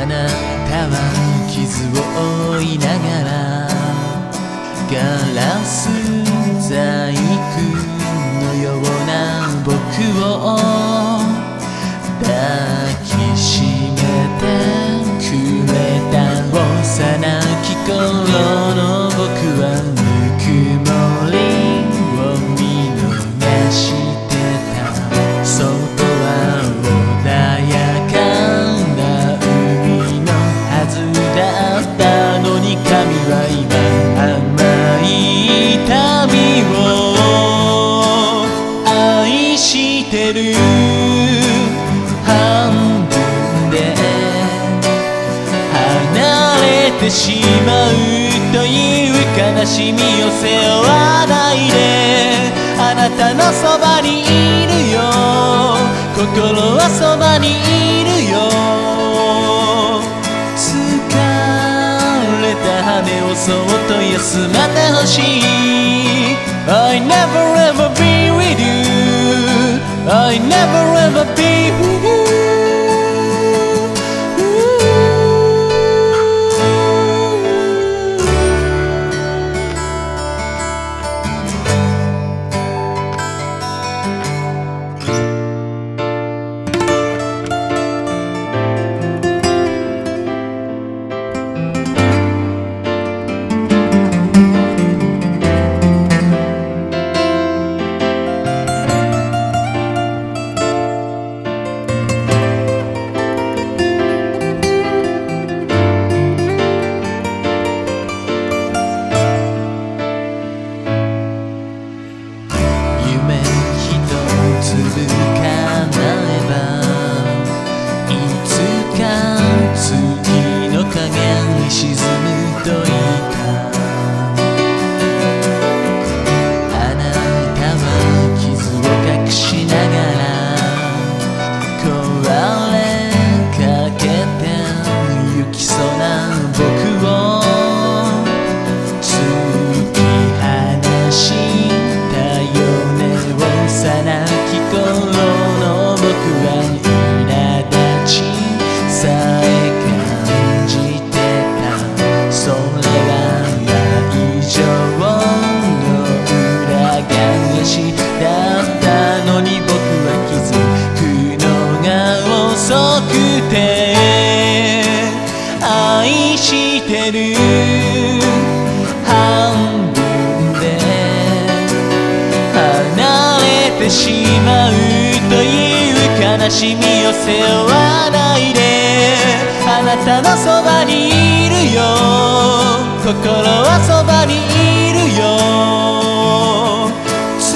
あなたは傷を負いながらガラス細工のような僕をてしまうという悲しみを背負わないで。あなたのそばにいるよ。心はそばにいるよ。疲れた羽をそっと休まってほしい。I never ever be with you I never ever be くて愛してる。半分で離れてしまうという悲しみを背負わないであなたのそばにいるよ。心はそばにいるよ。疲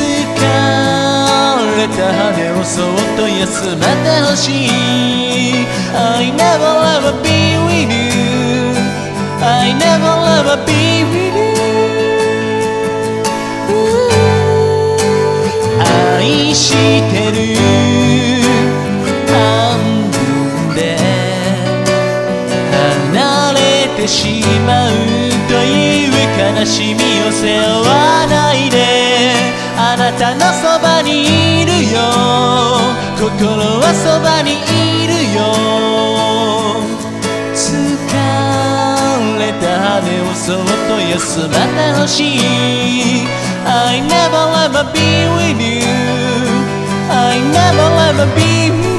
れた羽をそっと休まってほしい I never ever be with you. I never ever be with you. 愛してる。半分で。離れてしまうという悲しみを背負わないで。あなたのそ心はそばにいるよ疲れた羽をそっと休まってほしい I never ever be with you I never ever be with you